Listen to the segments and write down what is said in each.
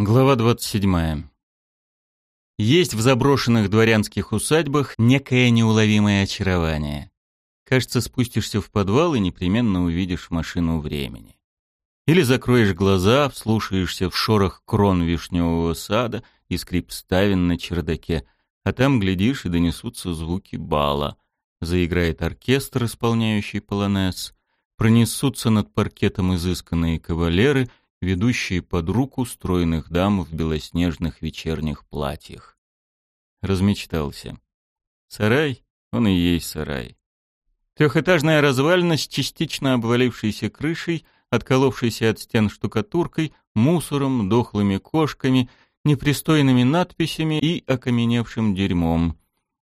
Глава 27. Есть в заброшенных дворянских усадьбах некое неуловимое очарование. Кажется, спустишься в подвал и непременно увидишь машину времени. Или закроешь глаза, вслушаешься в шорох крон вишневого сада и скрип ставен на чердаке, а там, глядишь, и донесутся звуки бала. Заиграет оркестр, исполняющий полонез, пронесутся над паркетом изысканные кавалеры — ведущие под руку стройных дам в белоснежных вечерних платьях. Размечтался. Сарай, он и есть сарай. Трехэтажная развалина с частично обвалившейся крышей, отколовшейся от стен штукатуркой, мусором, дохлыми кошками, непристойными надписями и окаменевшим дерьмом.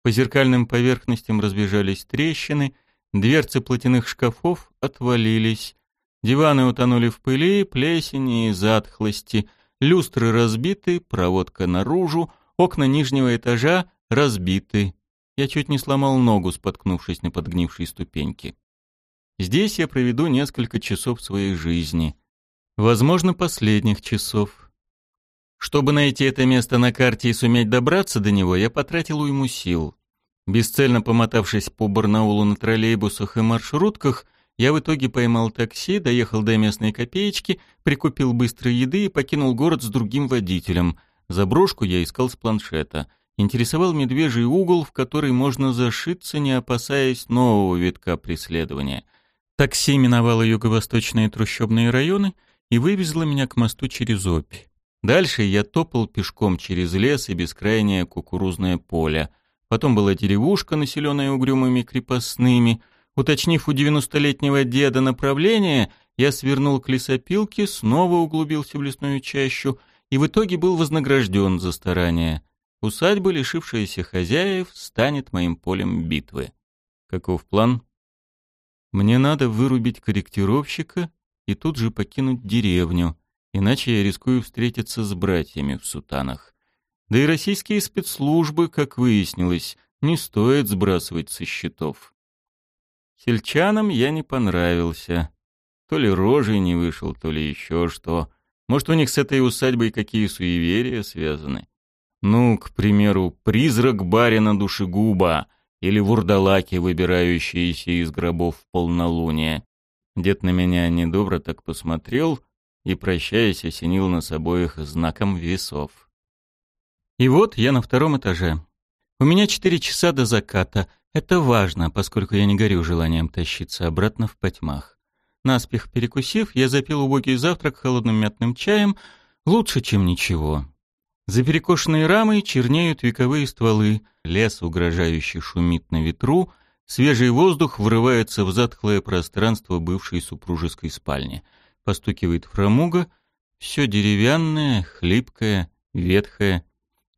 По зеркальным поверхностям разбежались трещины, дверцы платяных шкафов отвалились, Диваны утонули в пыли, плесени и затхлости, люстры разбиты, проводка наружу, окна нижнего этажа разбиты. Я чуть не сломал ногу, споткнувшись на подгнившей ступеньке. Здесь я проведу несколько часов своей жизни. Возможно, последних часов. Чтобы найти это место на карте и суметь добраться до него, я потратил уйму сил. Бесцельно помотавшись по Барнаулу на троллейбусах и маршрутках, я в итоге поймал такси, доехал до местной копеечки, прикупил быстрой еды и покинул город с другим водителем. Заброшку я искал с планшета. Интересовал медвежий угол, в который можно зашиться, не опасаясь нового витка преследования. Такси миновало юго-восточные трущобные районы и вывезло меня к мосту через Обь. Дальше я топал пешком через лес и бескрайнее кукурузное поле. Потом была деревушка, населенная угрюмыми крепостными — Уточнив у девяностолетнего деда направление, я свернул к лесопилке, снова углубился в лесную чащу и в итоге был вознагражден за старание. Усадьба, лишившаяся хозяев, станет моим полем битвы. Каков план? Мне надо вырубить корректировщика и тут же покинуть деревню, иначе я рискую встретиться с братьями в сутанах. Да и российские спецслужбы, как выяснилось, не стоит сбрасывать со счетов. Сельчанам я не понравился. То ли рожей не вышел, то ли еще что. Может, у них с этой усадьбой какие суеверия связаны? Ну, к примеру, призрак барина душегуба или вурдалаки, выбирающиеся из гробов в полнолуние. Дед на меня недобро так посмотрел и, прощаясь, осенил нас обоих знаком весов. И вот я на втором этаже. У меня четыре часа до заката — это важно, поскольку я не горю желанием тащиться обратно в потьмах. Наспех перекусив, я запил убогий завтрак холодным мятным чаем, лучше, чем ничего. За перекошенной рамой чернеют вековые стволы, лес угрожающе шумит на ветру, свежий воздух врывается в затхлое пространство бывшей супружеской спальни. Постукивает фрамуга, все деревянное, хлипкое, ветхое.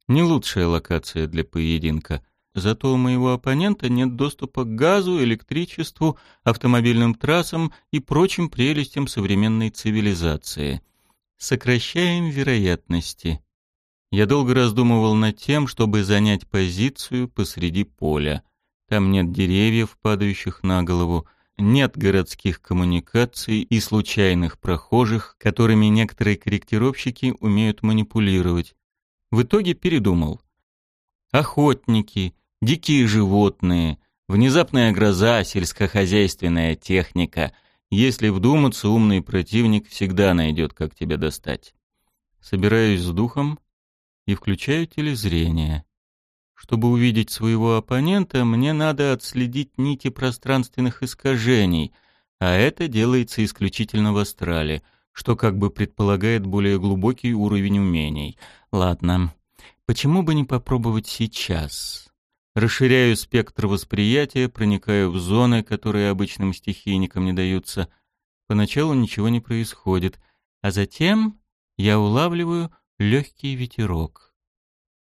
Не лучшая локация для поединка — Зато у моего оппонента нет доступа к газу, электричеству, автомобильным трассам и прочим прелестям современной цивилизации. Сокращаем вероятности. Я долго раздумывал над тем, чтобы занять позицию посреди поля. Там нет деревьев, падающих на голову, нет городских коммуникаций и случайных прохожих, которыми некоторые корректировщики умеют манипулировать. В итоге передумал. Охотники, дикие животные, внезапная гроза, сельскохозяйственная техника. Если вдуматься, умный противник всегда найдет, как тебя достать. Собираюсь с духом и включаю телезрение. Чтобы увидеть своего оппонента, мне надо отследить нити пространственных искажений, а это делается исключительно в астрале, что как бы предполагает более глубокий уровень умений. Ладно, почему бы не попробовать сейчас? Расширяю спектр восприятия, проникаю в зоны, которые обычным стихийникам не даются. Поначалу ничего не происходит, а затем я улавливаю легкий ветерок.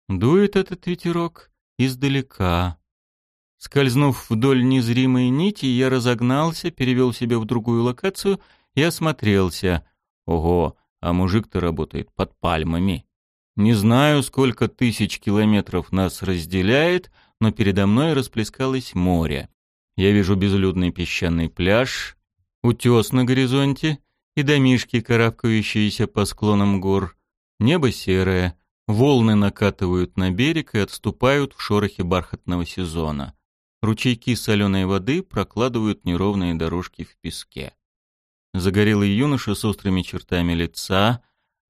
Дует этот ветерок издалека. Скользнув вдоль незримой нити, я разогнался, перевел себя в другую локацию и осмотрелся. Ого, а мужик-то работает под пальмами. Не знаю, сколько тысяч километров нас разделяет, но передо мной расплескалось море. Я вижу безлюдный песчаный пляж, утес на горизонте и домишки, карабкающиеся по склонам гор. Небо серое, волны накатывают на берег и отступают в шорохе бархатного сезона. Ручейки соленой воды прокладывают неровные дорожки в песке. Загорелый юноша с острыми чертами лица,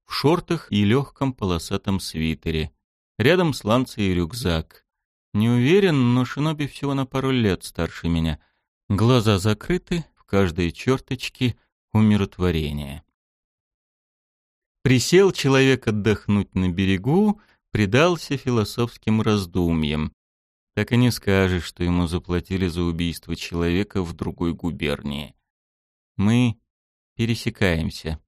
в шортах и легком полосатом свитере. Рядом сланцы и рюкзак. Не уверен, но Шиноби всего на пару лет старше меня. Глаза закрыты, в каждой черточке умиротворение. Присел человек отдохнуть на берегу, предался философским раздумьям. Так и не скажешь, что ему заплатили за убийство человека в другой губернии. Мы пересекаемся.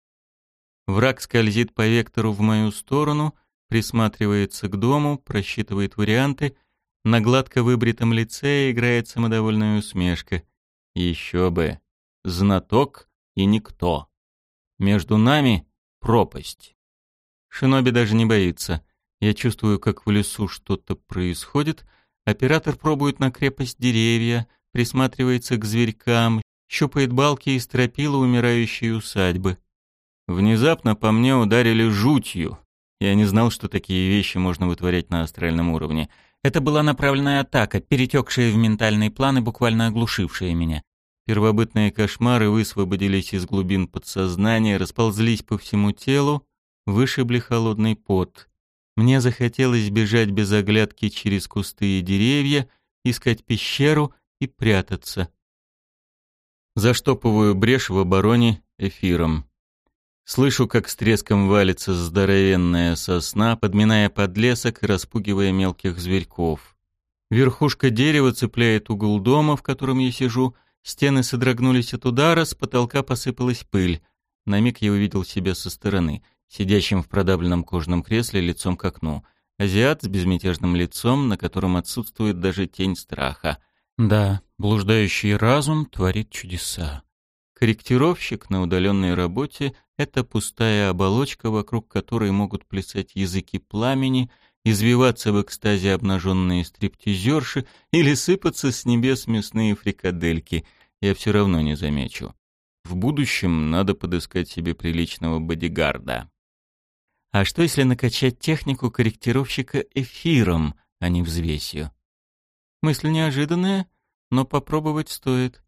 Враг скользит по вектору в мою сторону, присматривается к дому, просчитывает варианты. На гладко выбритом лице играет самодовольная усмешка. Еще бы. Знаток и никто. Между нами пропасть. Шиноби даже не боится. Я чувствую, как в лесу что-то происходит. Оператор пробует на крепость деревья, присматривается к зверькам, щупает балки и стропила умирающей усадьбы. Внезапно по мне ударили жутью. Я не знал, что такие вещи можно вытворять на астральном уровне. Это была направленная атака, перетекшая в ментальные планы, буквально оглушившая меня. Первобытные кошмары высвободились из глубин подсознания, расползлись по всему телу, вышибли холодный пот. Мне захотелось бежать без оглядки через кусты и деревья, искать пещеру и прятаться. Заштопываю брешь в обороне эфиром. Слышу, как с треском валится здоровенная сосна, подминая подлесок и распугивая мелких зверьков. Верхушка дерева цепляет угол дома, в котором я сижу. Стены содрогнулись от удара, с потолка посыпалась пыль. На миг я увидел себя со стороны, сидящим в продавленном кожаном кресле лицом к окну. Азиат с безмятежным лицом, на котором отсутствует даже тень страха. Да, блуждающий разум творит чудеса. Корректировщик на удаленной работе — это пустая оболочка, вокруг которой могут плясать языки пламени, извиваться в экстазе обнаженные стриптизерши или сыпаться с небес мясные фрикадельки. Я все равно не замечу. В будущем надо подыскать себе приличного бодигарда. А что если накачать технику корректировщика эфиром, а не взвесью? Мысль неожиданная, но попробовать стоит.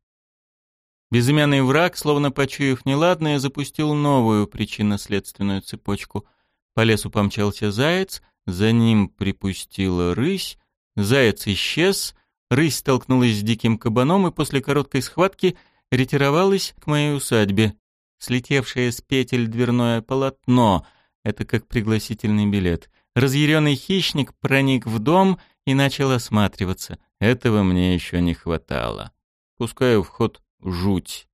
Безымянный враг, словно почуяв неладное, запустил новую причинно-следственную цепочку. По лесу помчался заяц, за ним припустила рысь, заяц исчез, рысь столкнулась с диким кабаном и после короткой схватки ретировалась к моей усадьбе. Слетевшее с петель дверное полотно — это как пригласительный билет. Разъяренный хищник проник в дом и начал осматриваться. Этого мне еще не хватало. Пускаю в ход Жуть.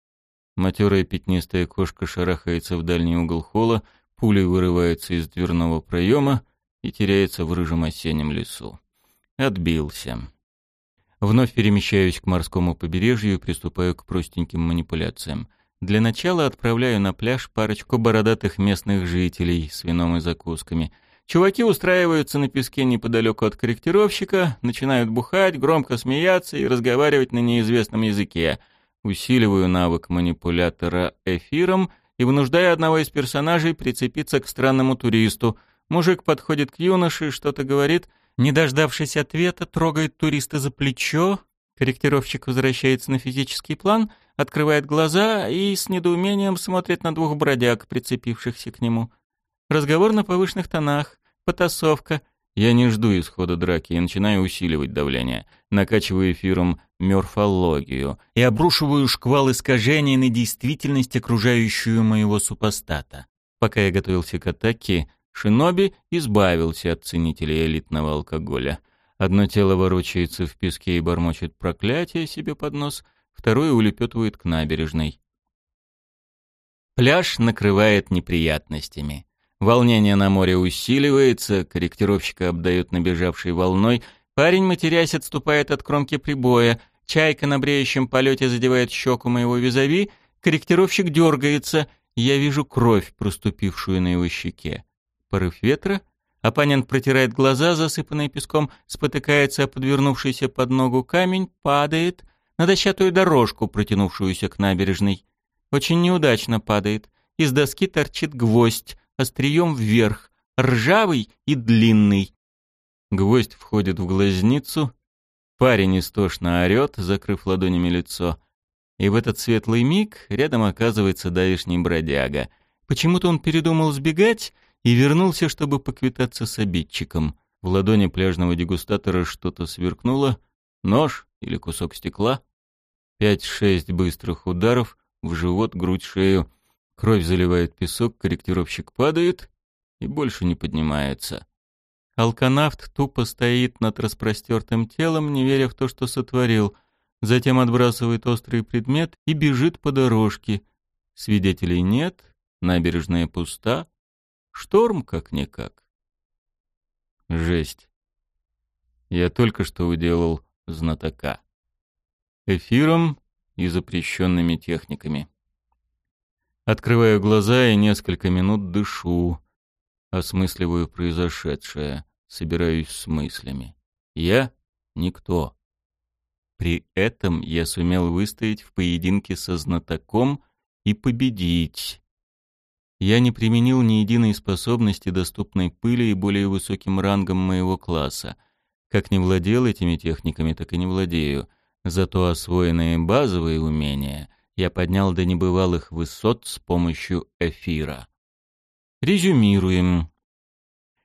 Матерая пятнистая кошка шарахается в дальний угол холла, пулей вырывается из дверного проема и теряется в рыжем осеннем лесу. Отбился. Вновь перемещаюсь к морскому побережью и приступаю к простеньким манипуляциям. Для начала отправляю на пляж парочку бородатых местных жителей с вином и закусками. Чуваки устраиваются на песке неподалеку от корректировщика, начинают бухать, громко смеяться и разговаривать на неизвестном языке — усиливаю навык манипулятора эфиром и вынуждаю одного из персонажей прицепиться к странному туристу. Мужик подходит к юноше, что-то говорит, не дождавшись ответа, трогает туриста за плечо, корректировщик возвращается на физический план, открывает глаза и с недоумением смотрит на двух бродяг, прицепившихся к нему. Разговор на повышенных тонах, потасовка, я не жду исхода драки и начинаю усиливать давление, накачиваю эфиром морфологию и обрушиваю шквал искажений на действительность, окружающую моего супостата. Пока я готовился к атаке, Шиноби избавился от ценителей элитного алкоголя. Одно тело ворочается в песке и бормочет проклятие себе под нос, второе улепетывает к набережной. Пляж накрывает неприятностями. Волнение на море усиливается, корректировщика обдает набежавшей волной. Парень, матерясь, отступает от кромки прибоя. Чайка на бреющем полете задевает щеку моего визави. Корректировщик дергается. Я вижу кровь, проступившую на его щеке. Порыв ветра. Оппонент протирает глаза, засыпанные песком, спотыкается о подвернувшийся под ногу камень, падает на дощатую дорожку, протянувшуюся к набережной. Очень неудачно падает. Из доски торчит гвоздь острием вверх, ржавый и длинный. Гвоздь входит в глазницу, парень истошно орёт, закрыв ладонями лицо. И в этот светлый миг рядом оказывается давишний бродяга. Почему-то он передумал сбегать и вернулся, чтобы поквитаться с обидчиком. В ладони пляжного дегустатора что-то сверкнуло. Нож или кусок стекла. Пять-шесть быстрых ударов в живот, грудь, шею. Кровь заливает песок, корректировщик падает и больше не поднимается. Алканавт тупо стоит над распростертым телом, не веря в то, что сотворил. Затем отбрасывает острый предмет и бежит по дорожке. Свидетелей нет, набережная пуста. Шторм как-никак. Жесть. Я только что уделал знатока. Эфиром и запрещенными техниками. Открываю глаза и несколько минут дышу, осмысливаю произошедшее, собираюсь с мыслями. Я — никто. При этом я сумел выстоять в поединке со знатоком и победить. Я не применил ни единой способности, доступной пыли и более высоким рангом моего класса. Как не владел этими техниками, так и не владею. Зато освоенные базовые умения я поднял до небывалых высот с помощью эфира. Резюмируем.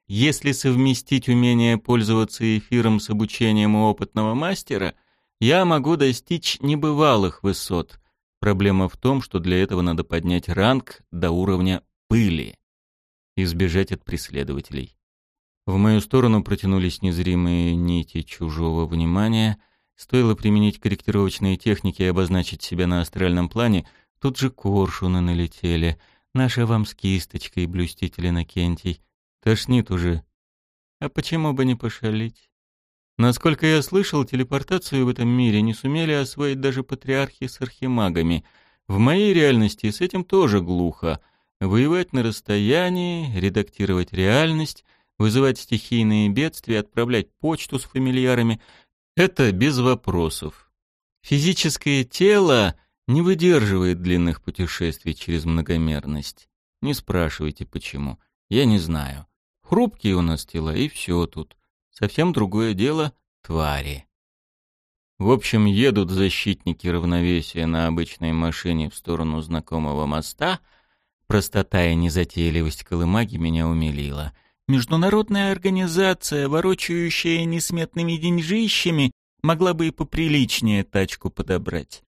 Если совместить умение пользоваться эфиром с обучением у опытного мастера, я могу достичь небывалых высот. Проблема в том, что для этого надо поднять ранг до уровня пыли. Избежать от преследователей. В мою сторону протянулись незримые нити чужого внимания. Стоило применить корректировочные техники и обозначить себя на астральном плане, тут же коршуны налетели. Наша вам с кисточкой, блюститель Иннокентий. Тошнит уже. А почему бы не пошалить? Насколько я слышал, телепортацию в этом мире не сумели освоить даже патриархи с архимагами. В моей реальности с этим тоже глухо — Воевать на расстоянии, редактировать реальность, вызывать стихийные бедствия, отправлять почту с фамильярами — это без вопросов. Физическое тело не выдерживает длинных путешествий через многомерность. Не спрашивайте, почему. Я не знаю. Хрупкие у нас тела, и все тут. Совсем другое дело — твари. В общем, едут защитники равновесия на обычной машине в сторону знакомого моста — Простота и незатейливость колымаги меня умилила. Международная организация, ворочающая несметными деньжищами, могла бы и поприличнее тачку подобрать.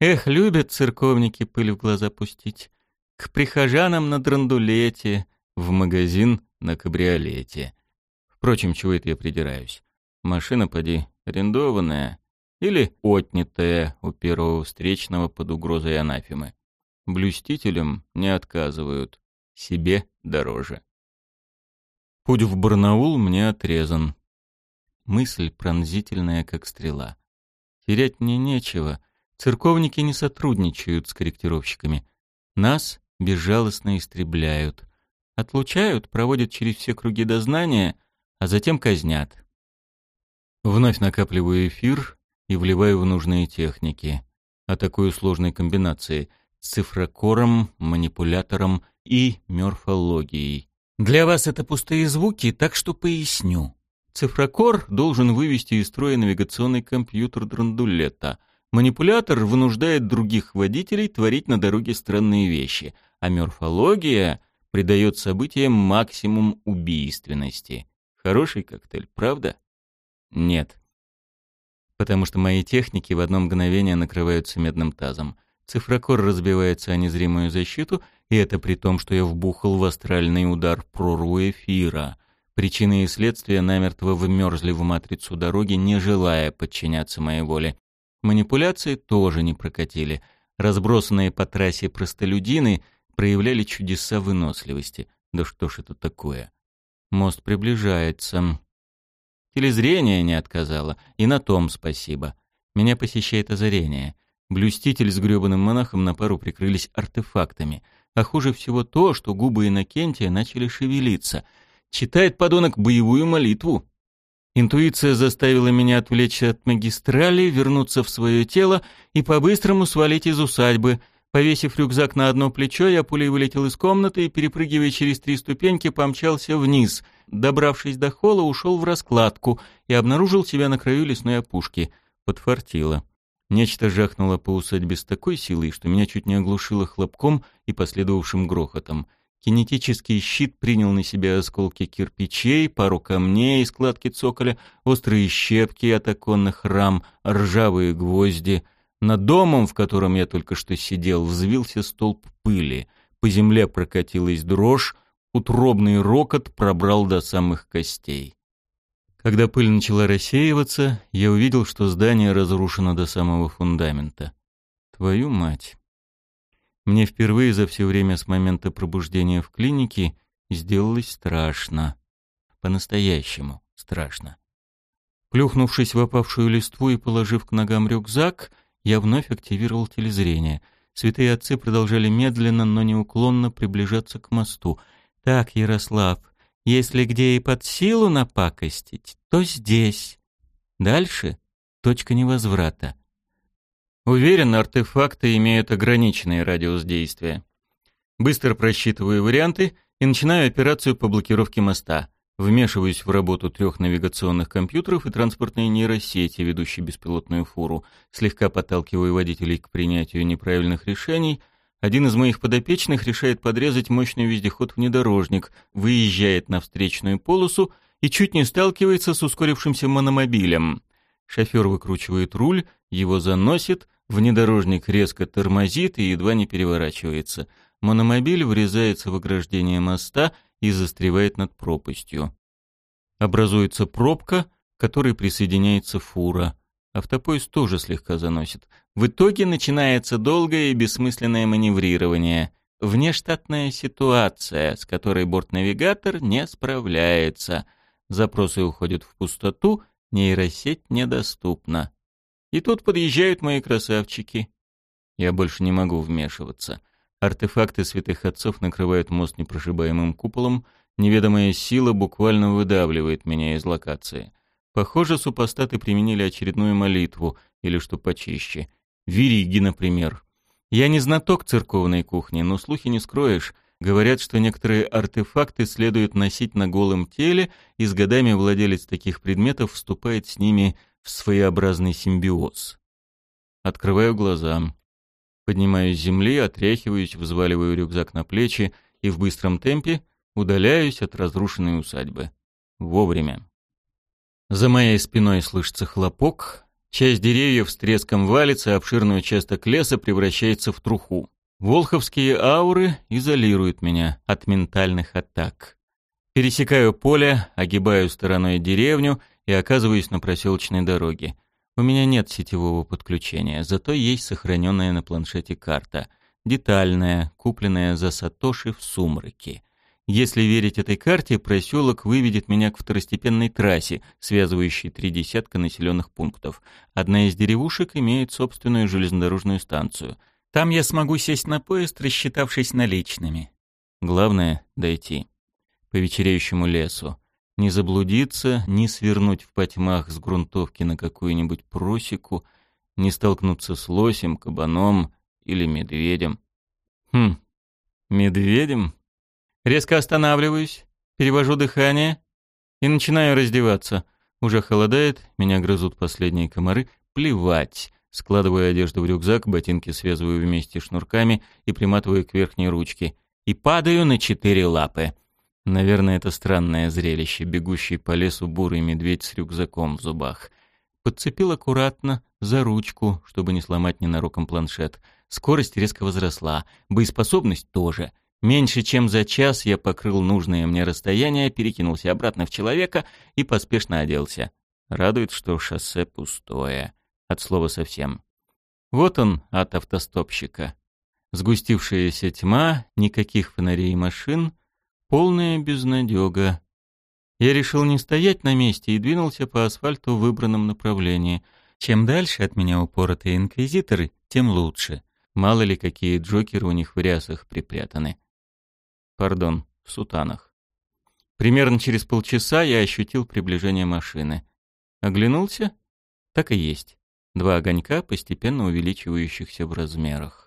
Эх, любят церковники пыль в глаза пустить. К прихожанам на драндулете, в магазин на кабриолете. Впрочем, чего это я придираюсь? Машина, поди, арендованная или отнятая у первого встречного под угрозой анафемы. Блюстителям не отказывают, себе дороже. Путь в Барнаул мне отрезан. Мысль пронзительная, как стрела. Терять мне нечего. Церковники не сотрудничают с корректировщиками. Нас безжалостно истребляют. Отлучают, проводят через все круги дознания, а затем казнят. Вновь накапливаю эфир и вливаю в нужные техники. А такой сложной комбинации — цифрокором, манипулятором и морфологией. Для вас это пустые звуки, так что поясню. Цифрокор должен вывести из строя навигационный компьютер драндулета. Манипулятор вынуждает других водителей творить на дороге странные вещи, а морфология придает событиям максимум убийственности. Хороший коктейль, правда? Нет. Потому что мои техники в одно мгновение накрываются медным тазом. Цифрокор разбивается о незримую защиту, и это при том, что я вбухал в астральный удар прорву эфира. Причины и следствия намертво вмерзли в матрицу дороги, не желая подчиняться моей воле. Манипуляции тоже не прокатили. Разбросанные по трассе простолюдины проявляли чудеса выносливости. Да что ж это такое? Мост приближается. Телезрение не отказало, и на том спасибо. Меня посещает озарение — Блюститель с грёбаным монахом на пару прикрылись артефактами. А хуже всего то, что губы Иннокентия начали шевелиться. Читает подонок боевую молитву. Интуиция заставила меня отвлечься от магистрали, вернуться в свое тело и по-быстрому свалить из усадьбы. Повесив рюкзак на одно плечо, я пулей вылетел из комнаты и, перепрыгивая через три ступеньки, помчался вниз. Добравшись до холла, ушел в раскладку и обнаружил себя на краю лесной опушки. Подфартило. Нечто жахнуло по усадьбе с такой силой, что меня чуть не оглушило хлопком и последовавшим грохотом. Кинетический щит принял на себя осколки кирпичей, пару камней складки цоколя, острые щепки от оконных рам, ржавые гвозди. Над домом, в котором я только что сидел, взвился столб пыли. По земле прокатилась дрожь, утробный рокот пробрал до самых костей. Когда пыль начала рассеиваться, я увидел, что здание разрушено до самого фундамента. Твою мать! Мне впервые за все время с момента пробуждения в клинике сделалось страшно. По-настоящему страшно. Плюхнувшись в опавшую листву и положив к ногам рюкзак, я вновь активировал телезрение. Святые отцы продолжали медленно, но неуклонно приближаться к мосту. «Так, Ярослав, если где и под силу напакостить, то здесь. Дальше — точка невозврата. Уверен, артефакты имеют ограниченный радиус действия. Быстро просчитываю варианты и начинаю операцию по блокировке моста. Вмешиваюсь в работу трех навигационных компьютеров и транспортной нейросети, ведущей беспилотную фуру. Слегка подталкиваю водителей к принятию неправильных решений. Один из моих подопечных решает подрезать мощный вездеход-внедорожник, выезжает на встречную полосу и чуть не сталкивается с ускорившимся мономобилем. Шофер выкручивает руль, его заносит, Внедорожник резко тормозит и едва не переворачивается. Мономобиль врезается в ограждение моста и застревает над пропастью. Образуется пробка, к которой присоединяется фура. Автопоезд тоже слегка заносит. В итоге начинается долгое и бессмысленное маневрирование. Внештатная ситуация, с которой бортнавигатор не справляется. Запросы уходят в пустоту, нейросеть недоступна. И тут подъезжают мои красавчики. Я больше не могу вмешиваться. Артефакты святых отцов накрывают мост непрошибаемым куполом, неведомая сила буквально выдавливает меня из локации. Похоже, супостаты применили очередную молитву, или что почище. Вириги, например. Я не знаток церковной кухни, но слухи не скроешь. Говорят, что некоторые артефакты следует носить на голом теле, и с годами владелец таких предметов вступает с ними в своеобразный симбиоз. Открываю глаза. Поднимаюсь с земли, отряхиваюсь, взваливаю рюкзак на плечи и в быстром темпе удаляюсь от разрушенной усадьбы. Вовремя. За моей спиной слышится хлопок, часть деревьев с треском валится, обширный участок леса превращается в труху. Волховские ауры изолируют меня от ментальных атак. Пересекаю поле, огибаю стороной деревню и оказываюсь на проселочной дороге. У меня нет сетевого подключения, зато есть сохраненная на планшете карта. Детальная, купленная за Сатоши в сумраке. Если верить этой карте, проселок выведет меня к второстепенной трассе, связывающей три десятка населенных пунктов. Одна из деревушек имеет собственную железнодорожную станцию. Там я смогу сесть на поезд, рассчитавшись наличными. Главное — дойти. По вечереющему лесу не заблудиться, не свернуть в потьмах с грунтовки на какую-нибудь просеку, не столкнуться с лосем, кабаном или медведем. Хм, медведем? Резко останавливаюсь, перевожу дыхание и начинаю раздеваться. Уже холодает, меня грызут последние комары. Плевать. Складываю одежду в рюкзак, ботинки связываю вместе шнурками и приматываю к верхней ручке. И падаю на четыре лапы. Наверное, это странное зрелище, бегущий по лесу бурый медведь с рюкзаком в зубах. Подцепил аккуратно, за ручку, чтобы не сломать ненароком планшет. Скорость резко возросла, боеспособность тоже. Меньше чем за час я покрыл нужное мне расстояние, перекинулся обратно в человека и поспешно оделся. Радует, что шоссе пустое. От слова совсем. Вот он, от автостопщика. Сгустившаяся тьма, никаких фонарей и машин — Полная безнадега. Я решил не стоять на месте и двинулся по асфальту в выбранном направлении. Чем дальше от меня упоротые инквизиторы, тем лучше. Мало ли какие джокеры у них в рясах припрятаны. Пардон, в сутанах. Примерно через полчаса я ощутил приближение машины. Оглянулся? Так и есть. Два огонька, постепенно увеличивающихся в размерах.